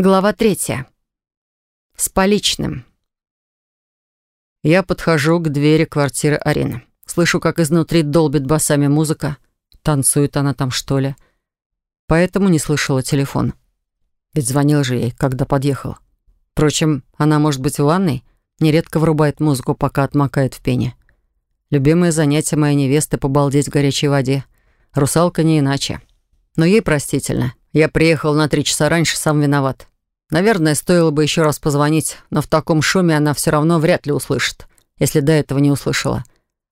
Глава третья. С поличным. Я подхожу к двери квартиры Арины. Слышу, как изнутри долбит басами музыка. Танцует она там, что ли. Поэтому не слышала телефон. Ведь звонил же ей, когда подъехал. Впрочем, она может быть в ванной, нередко врубает музыку, пока отмокает в пене. Любимое занятие моей невесты — побалдеть в горячей воде. Русалка не иначе. Но ей простительно. Я приехал на три часа раньше, сам виноват. Наверное, стоило бы еще раз позвонить, но в таком шуме она все равно вряд ли услышит, если до этого не услышала.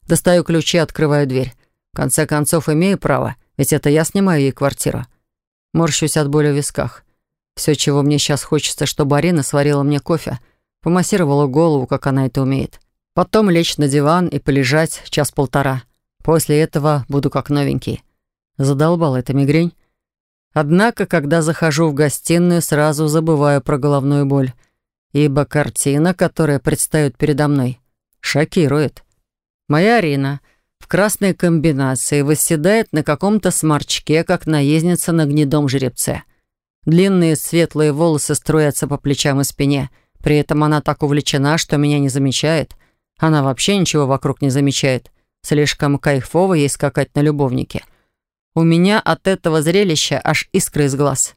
Достаю ключи, открываю дверь. В конце концов, имею право, ведь это я снимаю ей квартиру. Морщусь от боли в висках. Все, чего мне сейчас хочется, чтобы Арина сварила мне кофе, помассировала голову, как она это умеет. Потом лечь на диван и полежать час-полтора. После этого буду как новенький. Задолбал эта мигрень. Однако, когда захожу в гостиную, сразу забываю про головную боль, ибо картина, которая предстает передо мной, шокирует. Моя Арина в красной комбинации восседает на каком-то сморчке, как наездница на гнедом жеребце. Длинные светлые волосы струятся по плечам и спине, при этом она так увлечена, что меня не замечает. Она вообще ничего вокруг не замечает. Слишком кайфово ей скакать на любовнике — у меня от этого зрелища аж искры из глаз.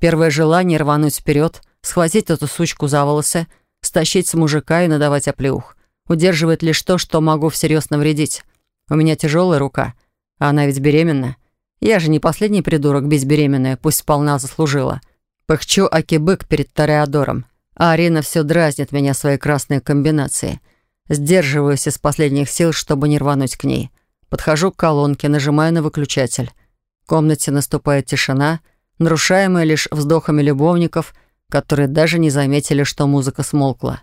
Первое желание рвануть вперед, схватить эту сучку за волосы, стащить с мужика и надавать оплеух. Удерживает лишь то, что могу всерьез навредить. У меня тяжелая рука, а она ведь беременна. Я же не последний придурок безбеременная, пусть сполна заслужила. Пыхчу акибык перед Тореадором, а Арина все дразнит меня своей красной комбинацией. Сдерживаюсь из последних сил, чтобы не рвануть к ней. Подхожу к колонке, нажимаю на выключатель. В комнате наступает тишина, нарушаемая лишь вздохами любовников, которые даже не заметили, что музыка смолкла.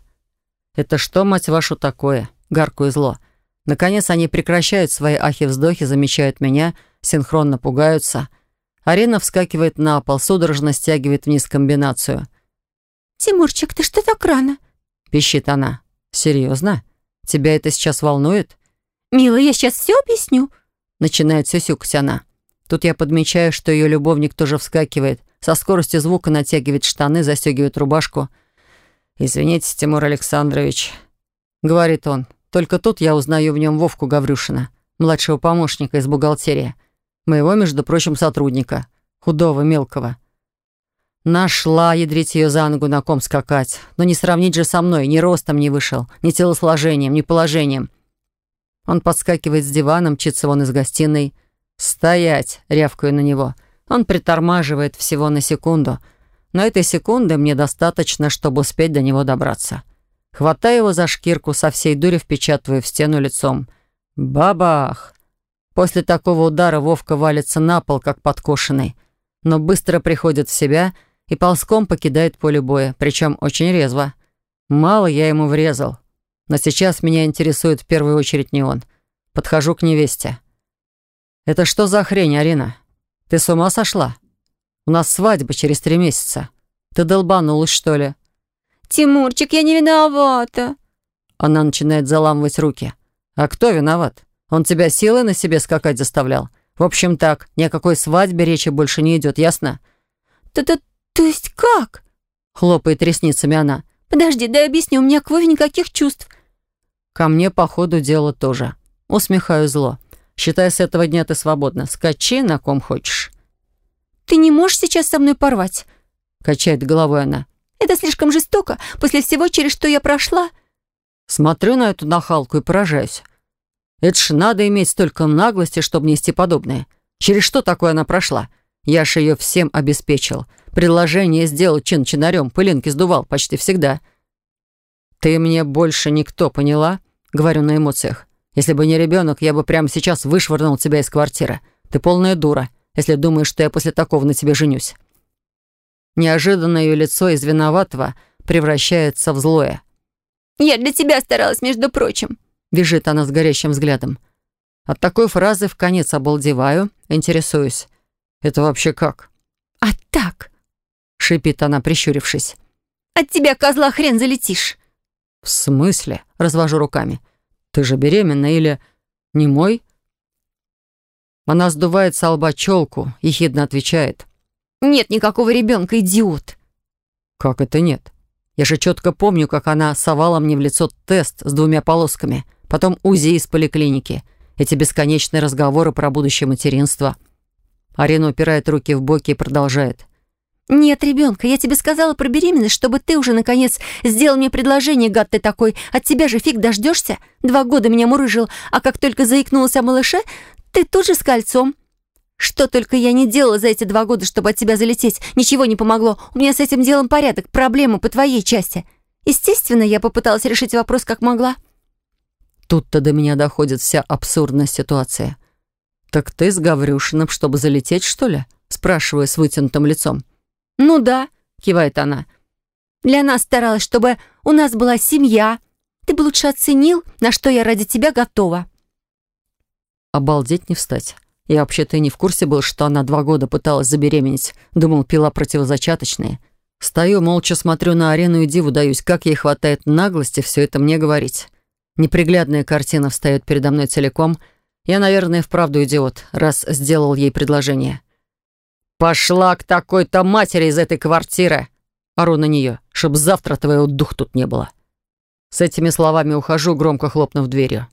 «Это что, мать вашу, такое?» Гаркую зло. Наконец они прекращают свои ахи-вздохи, замечают меня, синхронно пугаются. Арина вскакивает на пол, судорожно стягивает вниз комбинацию. «Тимурчик, ты что так рано?» — пищит она. «Серьезно? Тебя это сейчас волнует?» «Мила, я сейчас все объясню», — начинает сюсюкать она. Тут я подмечаю, что ее любовник тоже вскакивает, со скоростью звука натягивает штаны, застегивает рубашку. «Извините, Тимур Александрович», — говорит он. Только тут я узнаю в нем Вовку Гаврюшина, младшего помощника из бухгалтерии. Моего, между прочим, сотрудника. Худого, мелкого. Нашла ядрить ее за ногу на ком скакать. Но не сравнить же со мной. Ни ростом не вышел, ни телосложением, ни положением. Он подскакивает с дивана, мчится вон из гостиной. «Стоять!» — рявкаю на него. Он притормаживает всего на секунду. Но этой секунды мне достаточно, чтобы успеть до него добраться. Хватаю его за шкирку, со всей дури впечатываю в стену лицом. Бабах! После такого удара Вовка валится на пол, как подкошенный. Но быстро приходит в себя и ползком покидает поле боя, причем очень резво. Мало я ему врезал. Но сейчас меня интересует в первую очередь не он. Подхожу к невесте. «Это что за хрень, Арина? Ты с ума сошла? У нас свадьба через три месяца. Ты долбанулась, что ли?» «Тимурчик, я не виновата!» Она начинает заламывать руки. «А кто виноват? Он тебя силой на себе скакать заставлял? В общем так, ни о какой свадьбе речи больше не идет, ясно?» «То-то, то есть как?» Хлопает ресницами она. «Подожди, дай объясню, у меня к Вове никаких чувств. Ко мне, по ходу дела, тоже. Усмехаю зло. Считай, с этого дня ты свободна. Скачи, на ком хочешь. Ты не можешь сейчас со мной порвать? Качает головой она. Это слишком жестоко, после всего, через что я прошла. Смотрю на эту нахалку и поражаюсь. Это ж надо иметь столько наглости, чтобы нести подобное. Через что такое она прошла? Я ж ее всем обеспечил. Предложение сделал чин-чинарем, пылинки сдувал почти всегда. «Ты мне больше никто, поняла?» Говорю на эмоциях. «Если бы не ребенок, я бы прямо сейчас вышвырнул тебя из квартиры. Ты полная дура, если думаешь, что я после такого на тебе женюсь». Неожиданно ее лицо из виноватого превращается в злое. «Я для тебя старалась, между прочим», — вяжет она с горящим взглядом. От такой фразы в конец обалдеваю, интересуюсь. «Это вообще как?» «А так», — шипит она, прищурившись. «От тебя, козла, хрен залетишь». «В смысле?» — развожу руками. «Ты же беременна или... не мой?» Она сдувает с лба челку, ехидно отвечает. «Нет никакого ребенка, идиот!» Как это нет? Я же четко помню, как она совала мне в лицо тест с двумя полосками, потом УЗИ из поликлиники, эти бесконечные разговоры про будущее материнство. Арина упирает руки в боки и продолжает. «Нет, ребенка, я тебе сказала про беременность, чтобы ты уже, наконец, сделал мне предложение, гад ты такой. От тебя же фиг дождешься. Два года меня мурыжил, а как только заикнулся о малыше, ты тут же с кольцом. Что только я не делала за эти два года, чтобы от тебя залететь, ничего не помогло. У меня с этим делом порядок, проблемы по твоей части. Естественно, я попыталась решить вопрос как могла». Тут-то до меня доходит вся абсурдная ситуация. «Так ты с Гаврюшиным, чтобы залететь, что ли?» спрашиваю с вытянутым лицом. «Ну да», — кивает она. «Для нас старалась, чтобы у нас была семья. Ты бы лучше оценил, на что я ради тебя готова». Обалдеть не встать. Я вообще-то и не в курсе был, что она два года пыталась забеременеть. Думал, пила противозачаточные. Стою, молча смотрю на арену и диву даюсь, как ей хватает наглости все это мне говорить. Неприглядная картина встает передо мной целиком. Я, наверное, вправду идиот, раз сделал ей предложение. «Пошла к такой-то матери из этой квартиры!» Ору на нее, чтоб завтра твоего дух тут не было. С этими словами ухожу, громко хлопнув дверью.